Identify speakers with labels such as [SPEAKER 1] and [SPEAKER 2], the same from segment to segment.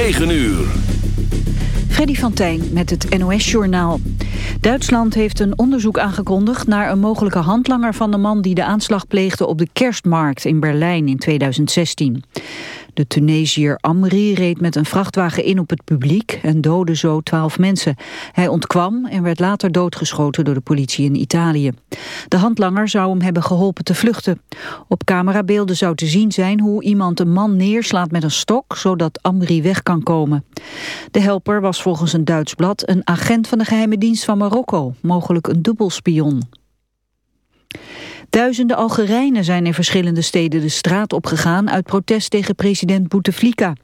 [SPEAKER 1] 9 uur.
[SPEAKER 2] Freddy van Tijn met het NOS-journaal. Duitsland heeft een onderzoek aangekondigd naar een mogelijke handlanger van de man die de aanslag pleegde op de kerstmarkt in Berlijn in 2016. De Tunesiër Amri reed met een vrachtwagen in op het publiek en doodde zo twaalf mensen. Hij ontkwam en werd later doodgeschoten door de politie in Italië. De handlanger zou hem hebben geholpen te vluchten. Op camerabeelden zou te zien zijn hoe iemand een man neerslaat met een stok, zodat Amri weg kan komen. De helper was volgens een Duits blad een agent van de geheime dienst van Marokko, mogelijk een dubbelspion. Duizenden Algerijnen zijn in verschillende steden de straat opgegaan uit protest tegen president Bouteflika.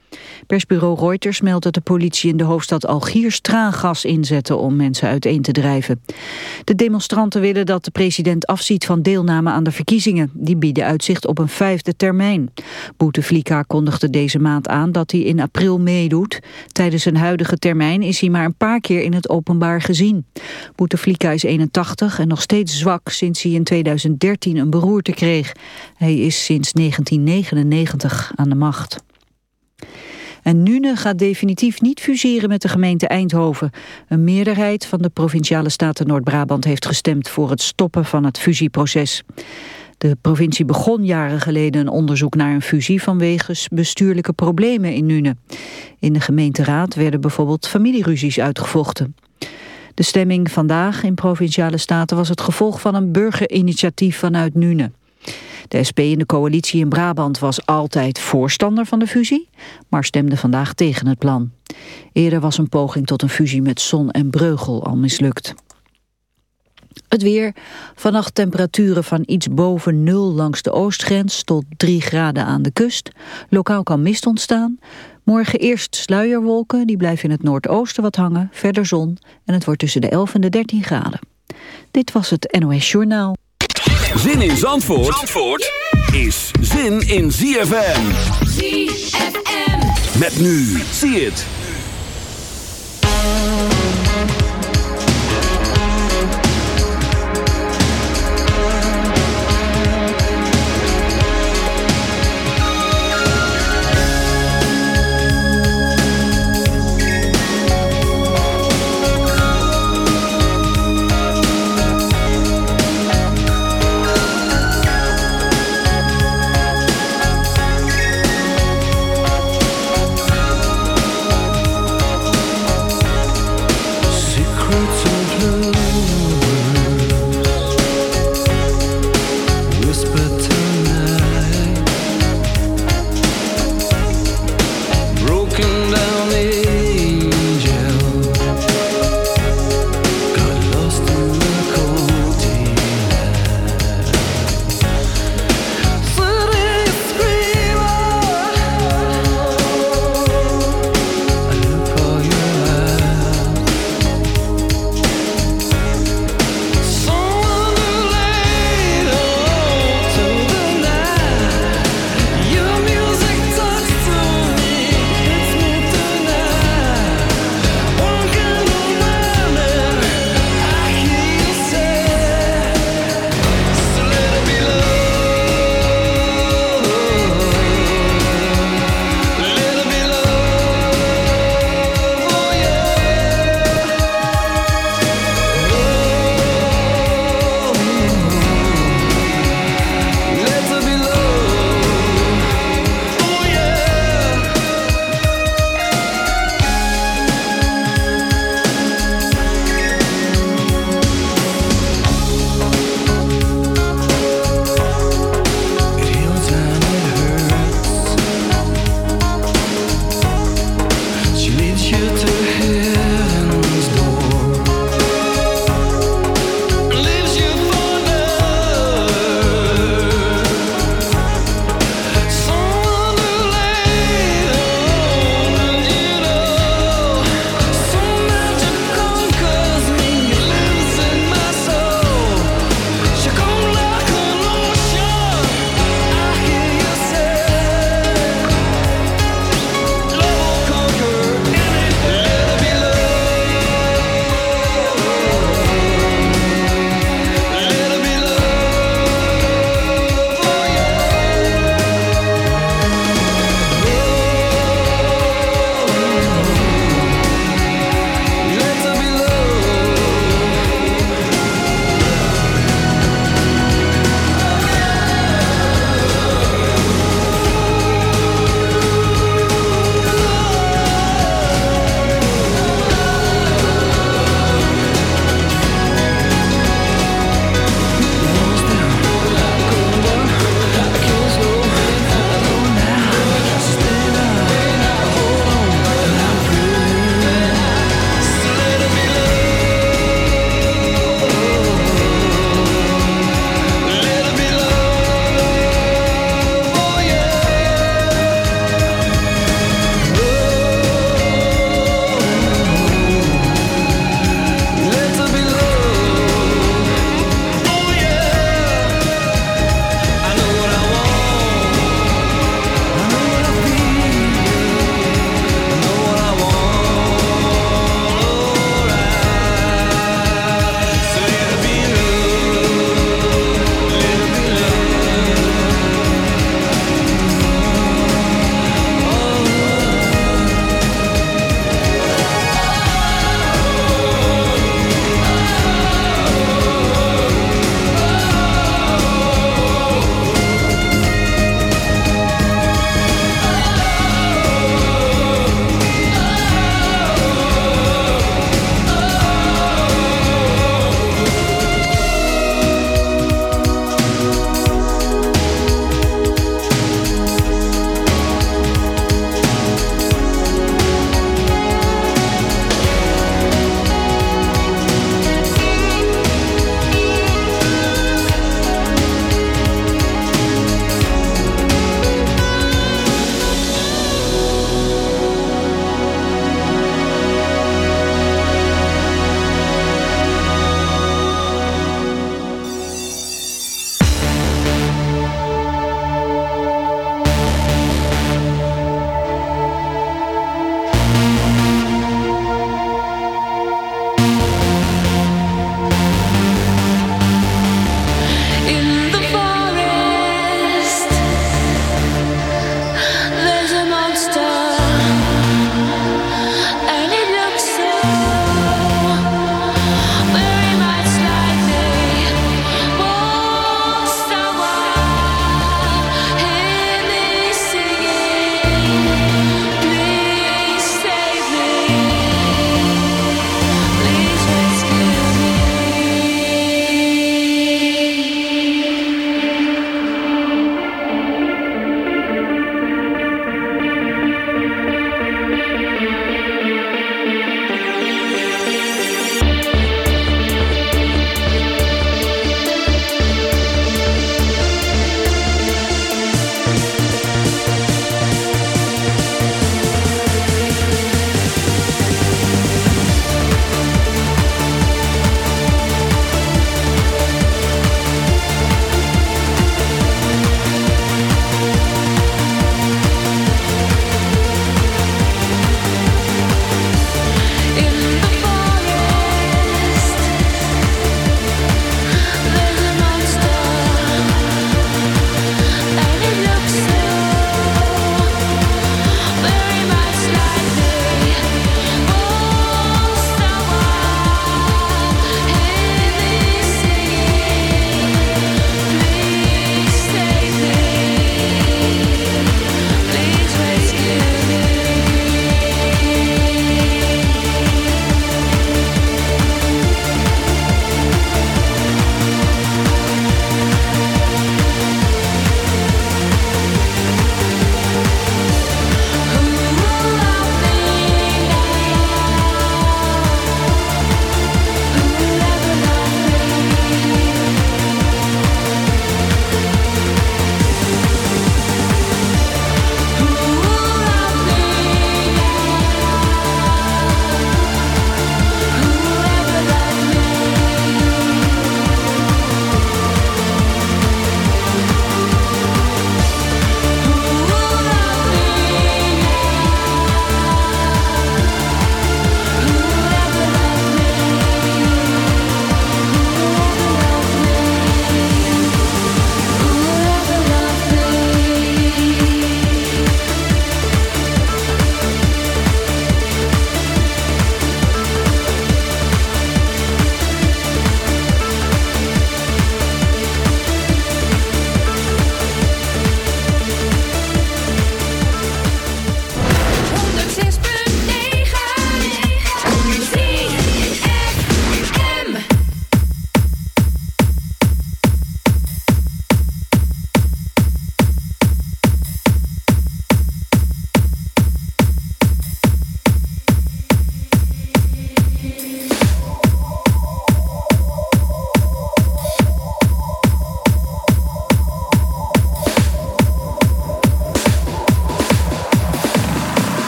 [SPEAKER 2] Persbureau Reuters meldt dat de politie in de hoofdstad Algiers traangas inzette om mensen uiteen te drijven. De demonstranten willen dat de president afziet van deelname aan de verkiezingen. Die bieden uitzicht op een vijfde termijn. Bouteflika kondigde deze maand aan dat hij in april meedoet. Tijdens zijn huidige termijn is hij maar een paar keer in het openbaar gezien. Bouteflika is 81 en nog steeds zwak sinds hij in 2013 een beroerte kreeg. Hij is sinds 1999 aan de macht. En Nune gaat definitief niet fuseren met de gemeente Eindhoven. Een meerderheid van de Provinciale Staten Noord-Brabant heeft gestemd voor het stoppen van het fusieproces. De provincie begon jaren geleden een onderzoek naar een fusie vanwege bestuurlijke problemen in Nune. In de gemeenteraad werden bijvoorbeeld familieruzies uitgevochten. De stemming vandaag in Provinciale Staten was het gevolg van een burgerinitiatief vanuit Nune. De SP in de coalitie in Brabant was altijd voorstander van de fusie, maar stemde vandaag tegen het plan. Eerder was een poging tot een fusie met Zon en Breugel al mislukt. Het weer. Vannacht temperaturen van iets boven nul langs de oostgrens tot 3 graden aan de kust. Lokaal kan mist ontstaan. Morgen eerst sluierwolken, die blijven in het noordoosten wat hangen. Verder zon en het wordt tussen de 11 en de 13 graden. Dit was het NOS Journaal.
[SPEAKER 1] Zin in Zandvoort, Zandvoort is zin in ZFM. ZFM. Met nu. Zie het.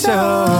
[SPEAKER 3] so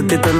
[SPEAKER 4] wat ik